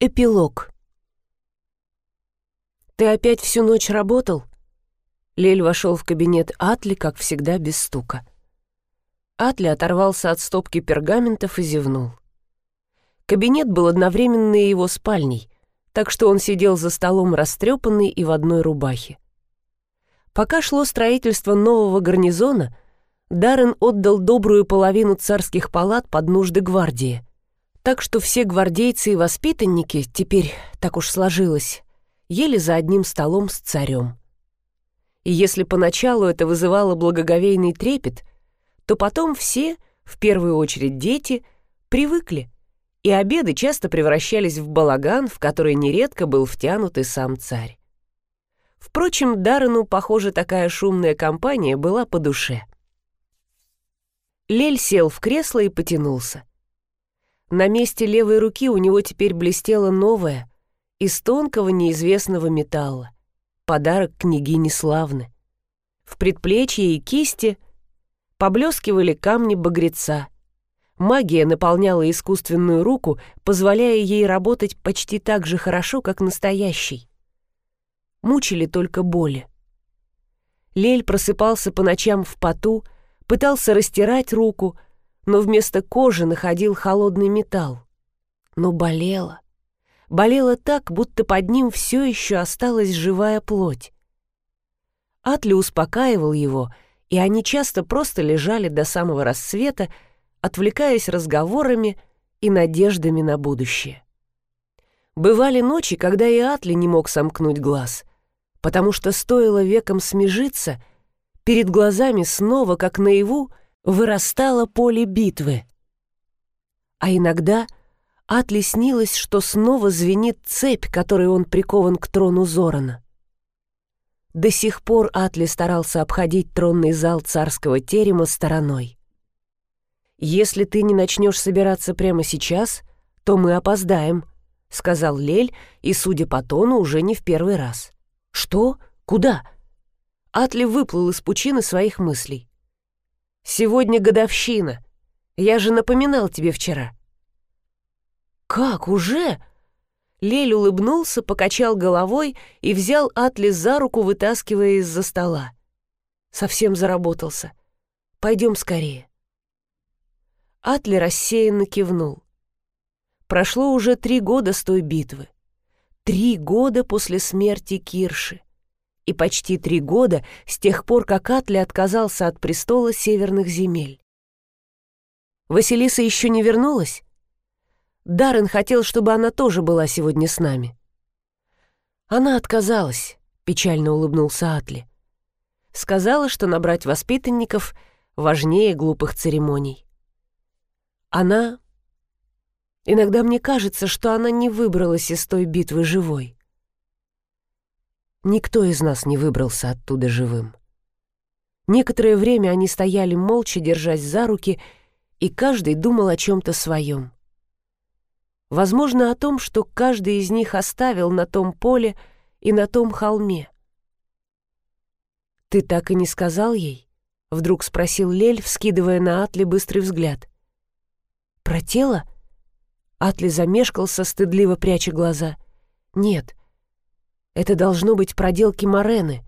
Эпилог. «Ты опять всю ночь работал?» Лель вошел в кабинет Атли, как всегда, без стука. Атли оторвался от стопки пергаментов и зевнул. Кабинет был одновременно и его спальней, так что он сидел за столом растрепанный и в одной рубахе. Пока шло строительство нового гарнизона, Даррен отдал добрую половину царских палат под нужды гвардии — так что все гвардейцы и воспитанники, теперь так уж сложилось, ели за одним столом с царем. И если поначалу это вызывало благоговейный трепет, то потом все, в первую очередь дети, привыкли, и обеды часто превращались в балаган, в который нередко был втянут и сам царь. Впрочем, Даррену, похоже, такая шумная компания была по душе. Лель сел в кресло и потянулся. На месте левой руки у него теперь блестела новая, из тонкого неизвестного металла. Подарок княгини Славны. В предплечье и кисти поблескивали камни багреца. Магия наполняла искусственную руку, позволяя ей работать почти так же хорошо, как настоящий. Мучили только боли. Лель просыпался по ночам в поту, пытался растирать руку — но вместо кожи находил холодный металл. Но болело. Болело так, будто под ним все еще осталась живая плоть. Атли успокаивал его, и они часто просто лежали до самого рассвета, отвлекаясь разговорами и надеждами на будущее. Бывали ночи, когда и Атли не мог сомкнуть глаз, потому что стоило веком смежиться, перед глазами снова, как наяву, вырастало поле битвы. А иногда Атли снилось, что снова звенит цепь, которой он прикован к трону Зорана. До сих пор Атли старался обходить тронный зал царского терема стороной. «Если ты не начнешь собираться прямо сейчас, то мы опоздаем», — сказал Лель, и, судя по тону, уже не в первый раз. «Что? Куда?» Атли выплыл из пучины своих мыслей. Сегодня годовщина. Я же напоминал тебе вчера». «Как, уже?» Лель улыбнулся, покачал головой и взял Атли за руку, вытаскивая из-за стола. Совсем заработался. «Пойдем скорее». Атли рассеянно кивнул. Прошло уже три года с той битвы. Три года после смерти Кирши и почти три года с тех пор, как Атли отказался от престола северных земель. Василиса еще не вернулась? Даррен хотел, чтобы она тоже была сегодня с нами. Она отказалась, печально улыбнулся Атли. Сказала, что набрать воспитанников важнее глупых церемоний. Она... Иногда мне кажется, что она не выбралась из той битвы живой. Никто из нас не выбрался оттуда живым. Некоторое время они стояли молча, держась за руки, и каждый думал о чем-то своем. Возможно, о том, что каждый из них оставил на том поле и на том холме. «Ты так и не сказал ей?» — вдруг спросил Лель, вскидывая на Атли быстрый взгляд. «Про тело?» Атли замешкался, стыдливо пряча глаза. «Нет, это должно быть проделки Морены.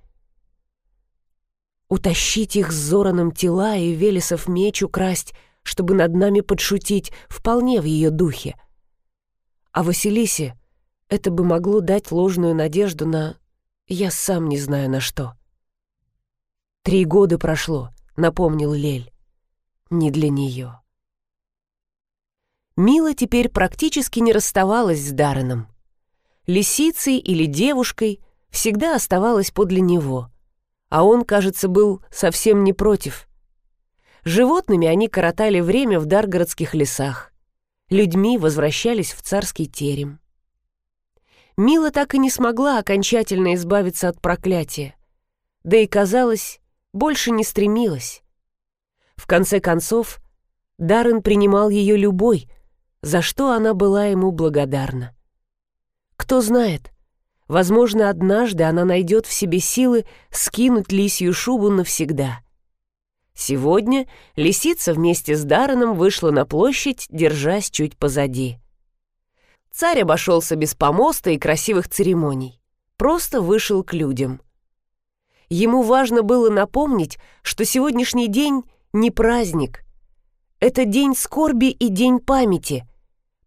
Утащить их с Зораном тела и Велесов меч украсть, чтобы над нами подшутить, вполне в ее духе. А Василисе это бы могло дать ложную надежду на... Я сам не знаю на что. «Три года прошло», — напомнил Лель. «Не для нее». Мила теперь практически не расставалась с Дарреном лисицей или девушкой всегда оставалась подле него, а он, кажется, был совсем не против. Животными они коротали время в даргородских лесах, людьми возвращались в царский терем. Мила так и не смогла окончательно избавиться от проклятия, да и, казалось, больше не стремилась. В конце концов, Даррен принимал ее любой, за что она была ему благодарна. Кто знает, возможно, однажды она найдет в себе силы скинуть лисью шубу навсегда. Сегодня лисица вместе с Дарреном вышла на площадь, держась чуть позади. Царь обошелся без помоста и красивых церемоний. Просто вышел к людям. Ему важно было напомнить, что сегодняшний день не праздник. Это день скорби и день памяти,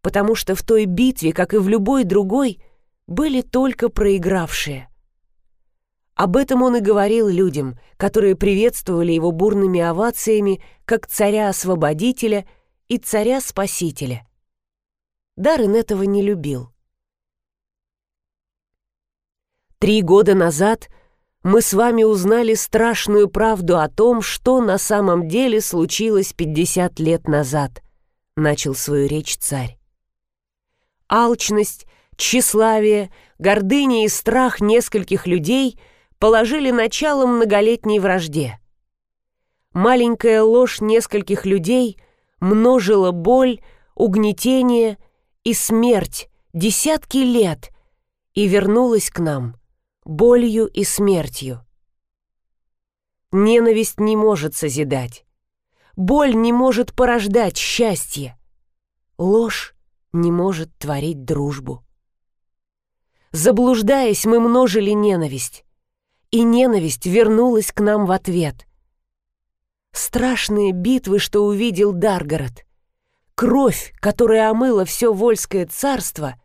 потому что в той битве, как и в любой другой, были только проигравшие. Об этом он и говорил людям, которые приветствовали его бурными овациями как царя-освободителя и царя-спасителя. Даррен этого не любил. Три года назад мы с вами узнали страшную правду о том, что на самом деле случилось 50 лет назад, начал свою речь царь. Алчность, тщеславие, гордыня и страх нескольких людей — положили начало многолетней вражде. Маленькая ложь нескольких людей множила боль, угнетение и смерть десятки лет и вернулась к нам болью и смертью. Ненависть не может созидать. Боль не может порождать счастье. Ложь не может творить дружбу. Заблуждаясь, мы множили ненависть и ненависть вернулась к нам в ответ. Страшные битвы, что увидел Даргород, кровь, которая омыла все Вольское царство,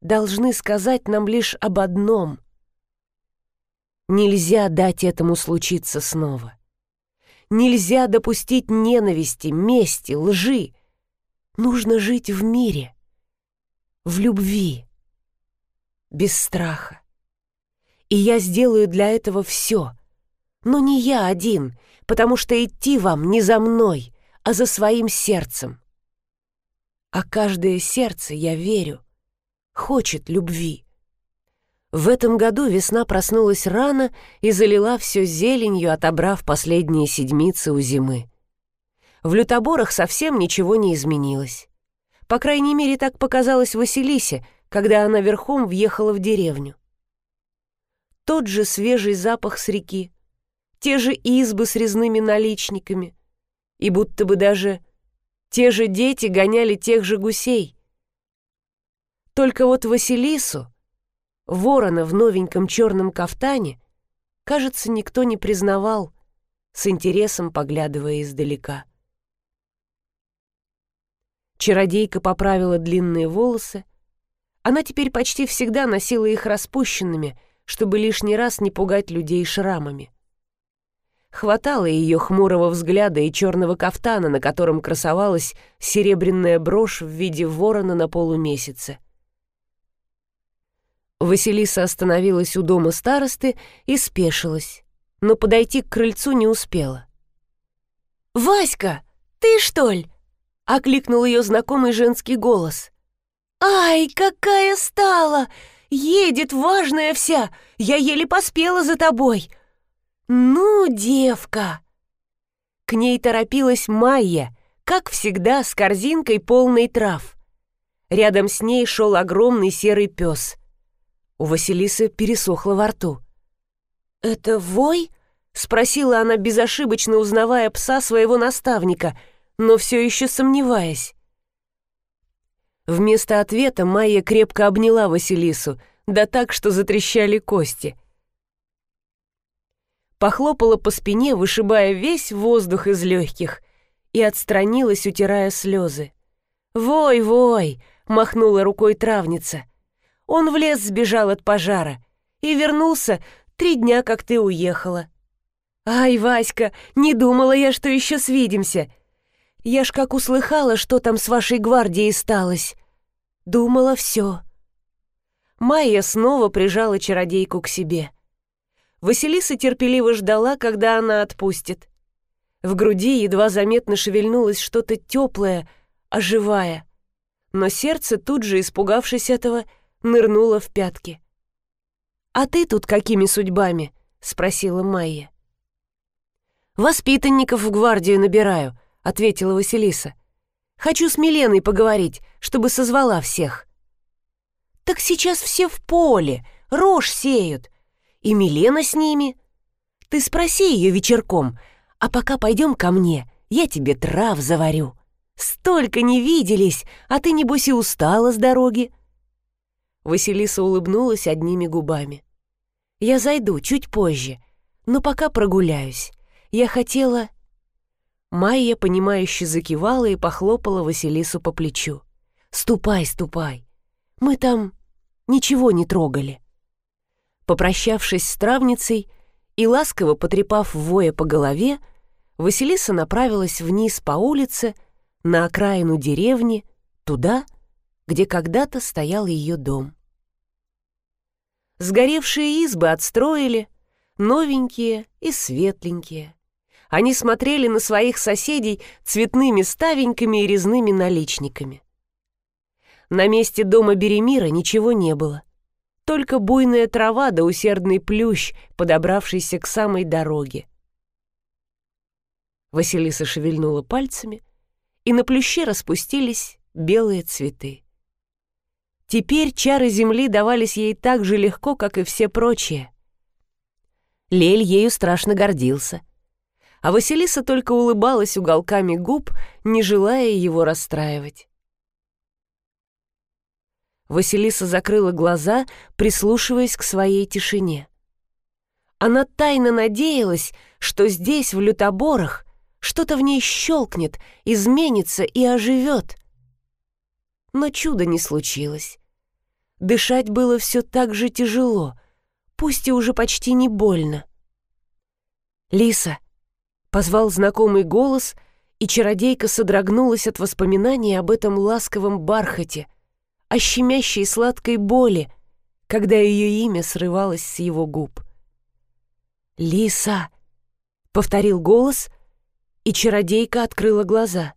должны сказать нам лишь об одном. Нельзя дать этому случиться снова. Нельзя допустить ненависти, мести, лжи. Нужно жить в мире, в любви, без страха и я сделаю для этого все. Но не я один, потому что идти вам не за мной, а за своим сердцем. А каждое сердце, я верю, хочет любви. В этом году весна проснулась рано и залила все зеленью, отобрав последние седмицы у зимы. В лютоборах совсем ничего не изменилось. По крайней мере, так показалось Василисе, когда она верхом въехала в деревню тот же свежий запах с реки, те же избы с резными наличниками, и будто бы даже те же дети гоняли тех же гусей. Только вот Василису, ворона в новеньком черном кафтане, кажется, никто не признавал, с интересом поглядывая издалека. Чародейка поправила длинные волосы. Она теперь почти всегда носила их распущенными — чтобы лишний раз не пугать людей шрамами. Хватало ее хмурого взгляда и черного кафтана, на котором красовалась серебряная брошь в виде ворона на полумесяце. Василиса остановилась у дома старосты и спешилась, но подойти к крыльцу не успела. «Васька, ты что ли?» — окликнул ее знакомый женский голос. «Ай, какая стала! Едет важная вся, я еле поспела за тобой. Ну, девка!» К ней торопилась Майя, как всегда, с корзинкой полной трав. Рядом с ней шел огромный серый пес. У Василисы пересохло во рту. «Это вой?» — спросила она, безошибочно узнавая пса своего наставника, но все еще сомневаясь. Вместо ответа Майя крепко обняла Василису, да так, что затрещали кости. Похлопала по спине, вышибая весь воздух из легких, и отстранилась, утирая слезы. «Вой, вой!» — махнула рукой травница. «Он в лес сбежал от пожара и вернулся три дня, как ты уехала». «Ай, Васька, не думала я, что еще свидимся!» Я ж как услыхала, что там с вашей гвардией сталось. Думала, все. Майя снова прижала чародейку к себе. Василиса терпеливо ждала, когда она отпустит. В груди едва заметно шевельнулось что-то теплое, оживая. Но сердце, тут же испугавшись этого, нырнуло в пятки. «А ты тут какими судьбами?» — спросила Майя. «Воспитанников в гвардию набираю», — ответила Василиса. «Хочу с Миленой поговорить, чтобы созвала всех». «Так сейчас все в поле, рожь сеют. И Милена с ними. Ты спроси ее вечерком, а пока пойдем ко мне, я тебе трав заварю. Столько не виделись, а ты, небось, и устала с дороги». Василиса улыбнулась одними губами. «Я зайду чуть позже, но пока прогуляюсь. Я хотела...» Майя, понимающе закивала и похлопала Василису по плечу. «Ступай, ступай. Мы там ничего не трогали». Попрощавшись с травницей и ласково потрепав воя по голове, Василиса направилась вниз по улице, на окраину деревни, туда, где когда-то стоял ее дом. Сгоревшие избы отстроили, новенькие и светленькие. Они смотрели на своих соседей цветными ставеньками и резными наличниками. На месте дома Беремира ничего не было. Только буйная трава да усердный плющ, подобравшийся к самой дороге. Василиса шевельнула пальцами, и на плюще распустились белые цветы. Теперь чары земли давались ей так же легко, как и все прочие. Лель ею страшно гордился. А Василиса только улыбалась уголками губ, не желая его расстраивать. Василиса закрыла глаза, прислушиваясь к своей тишине. Она тайно надеялась, что здесь, в лютоборах, что-то в ней щелкнет, изменится и оживет. Но чуда не случилось. Дышать было все так же тяжело, пусть и уже почти не больно. «Лиса!» — позвал знакомый голос, и чародейка содрогнулась от воспоминаний об этом ласковом бархате, о щемящей сладкой боли, когда ее имя срывалось с его губ. «Лиса!» — повторил голос — и чародейка открыла глаза.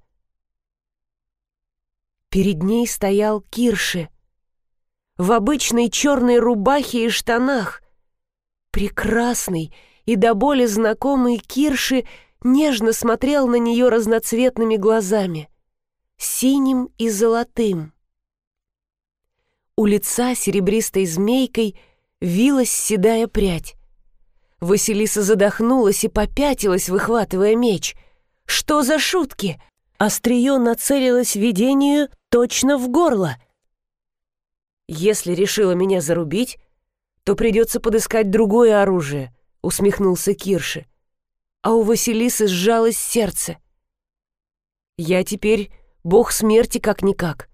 Перед ней стоял Кирши в обычной черной рубахе и штанах. Прекрасный и до боли знакомый Кирши нежно смотрел на нее разноцветными глазами, синим и золотым. У лица серебристой змейкой вилась седая прядь. Василиса задохнулась и попятилась, выхватывая меч. Что за шутки? Острие нацелилось видению точно в горло. «Если решила меня зарубить, то придется подыскать другое оружие», — усмехнулся Кирши. А у Василисы сжалось сердце. «Я теперь бог смерти как-никак».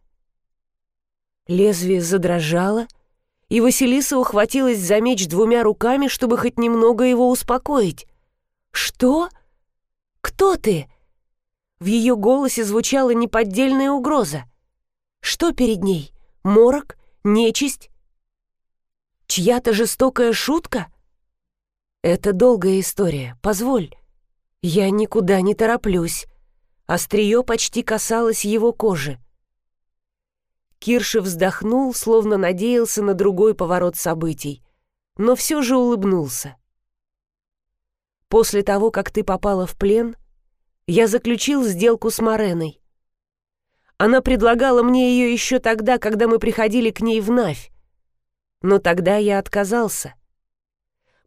Лезвие задрожало, и Василиса ухватилась за меч двумя руками, чтобы хоть немного его успокоить. «Что?» «Кто ты?» В ее голосе звучала неподдельная угроза. «Что перед ней? Морок? Нечисть? Чья-то жестокая шутка?» «Это долгая история, позволь. Я никуда не тороплюсь». Острие почти касалось его кожи. Кирши вздохнул, словно надеялся на другой поворот событий, но все же улыбнулся. После того, как ты попала в плен, я заключил сделку с Мореной. Она предлагала мне ее еще тогда, когда мы приходили к ней в Навь. Но тогда я отказался.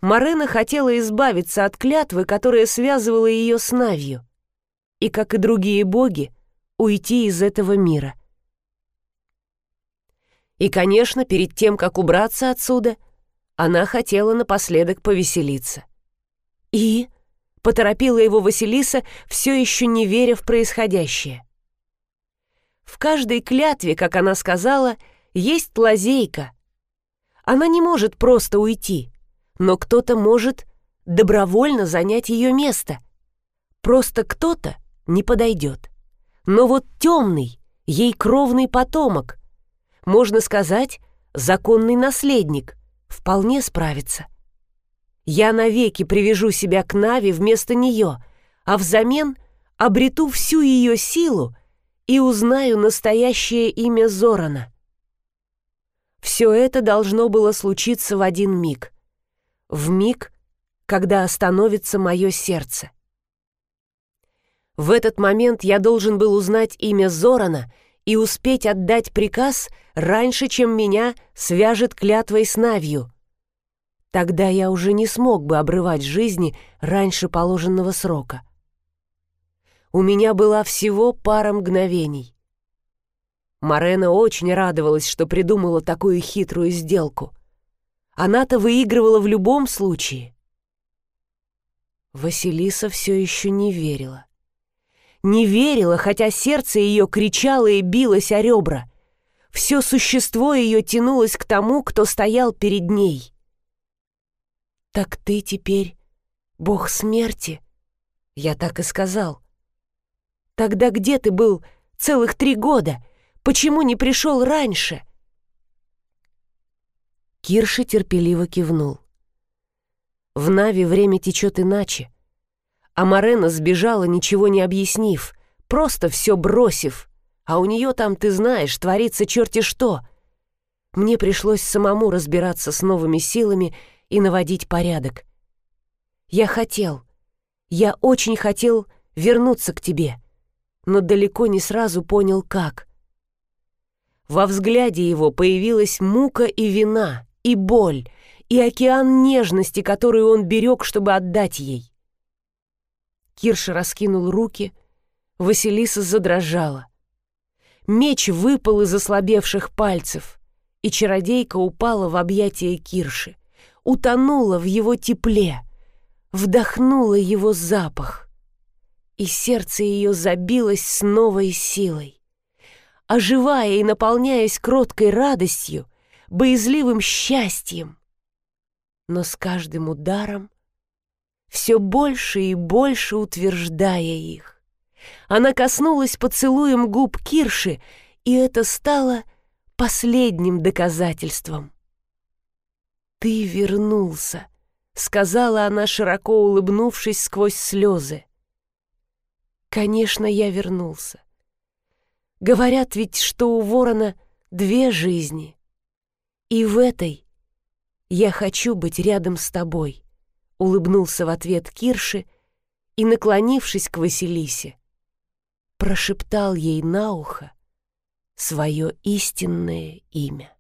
Морена хотела избавиться от клятвы, которая связывала ее с Навью, и, как и другие боги, уйти из этого мира. И, конечно, перед тем, как убраться отсюда, она хотела напоследок повеселиться. «И?» — поторопила его Василиса, все еще не веря в происходящее. В каждой клятве, как она сказала, есть лазейка. Она не может просто уйти, но кто-то может добровольно занять ее место. Просто кто-то не подойдет. Но вот темный, ей кровный потомок, можно сказать, законный наследник, вполне справится. Я навеки привяжу себя к Нави вместо нее, а взамен обрету всю ее силу и узнаю настоящее имя Зорана. Все это должно было случиться в один миг. В миг, когда остановится мое сердце. В этот момент я должен был узнать имя Зорана и успеть отдать приказ раньше, чем меня свяжет клятвой с Навью — Тогда я уже не смог бы обрывать жизни раньше положенного срока. У меня была всего пара мгновений. Марена очень радовалась, что придумала такую хитрую сделку. Она-то выигрывала в любом случае. Василиса все еще не верила. Не верила, хотя сердце ее кричало и билось о ребра. Все существо ее тянулось к тому, кто стоял перед ней. «Так ты теперь бог смерти?» Я так и сказал. Тогда где ты был целых три года? Почему не пришел раньше?» Кирша терпеливо кивнул. В Нави время течет иначе. А Марена сбежала, ничего не объяснив, просто все бросив. А у нее там, ты знаешь, творится черти что. Мне пришлось самому разбираться с новыми силами и наводить порядок. Я хотел, я очень хотел вернуться к тебе но далеко не сразу понял, как. Во взгляде его появилась мука и вина, и боль, и океан нежности, которую он берег, чтобы отдать ей. Кирша раскинул руки, Василиса задрожала. Меч выпал из ослабевших пальцев, и чародейка упала в объятия Кирши, утонула в его тепле, вдохнула его запах и сердце ее забилось с новой силой. Оживая и наполняясь кроткой радостью, боязливым счастьем. Но с каждым ударом все больше и больше утверждая их. Она коснулась поцелуем губ Кирши, и это стало последним доказательством. «Ты вернулся», — сказала она, широко улыбнувшись сквозь слезы. Конечно, я вернулся. Говорят ведь, что у ворона две жизни. И в этой я хочу быть рядом с тобой, улыбнулся в ответ Кирши и, наклонившись к Василисе, прошептал ей на ухо свое истинное имя.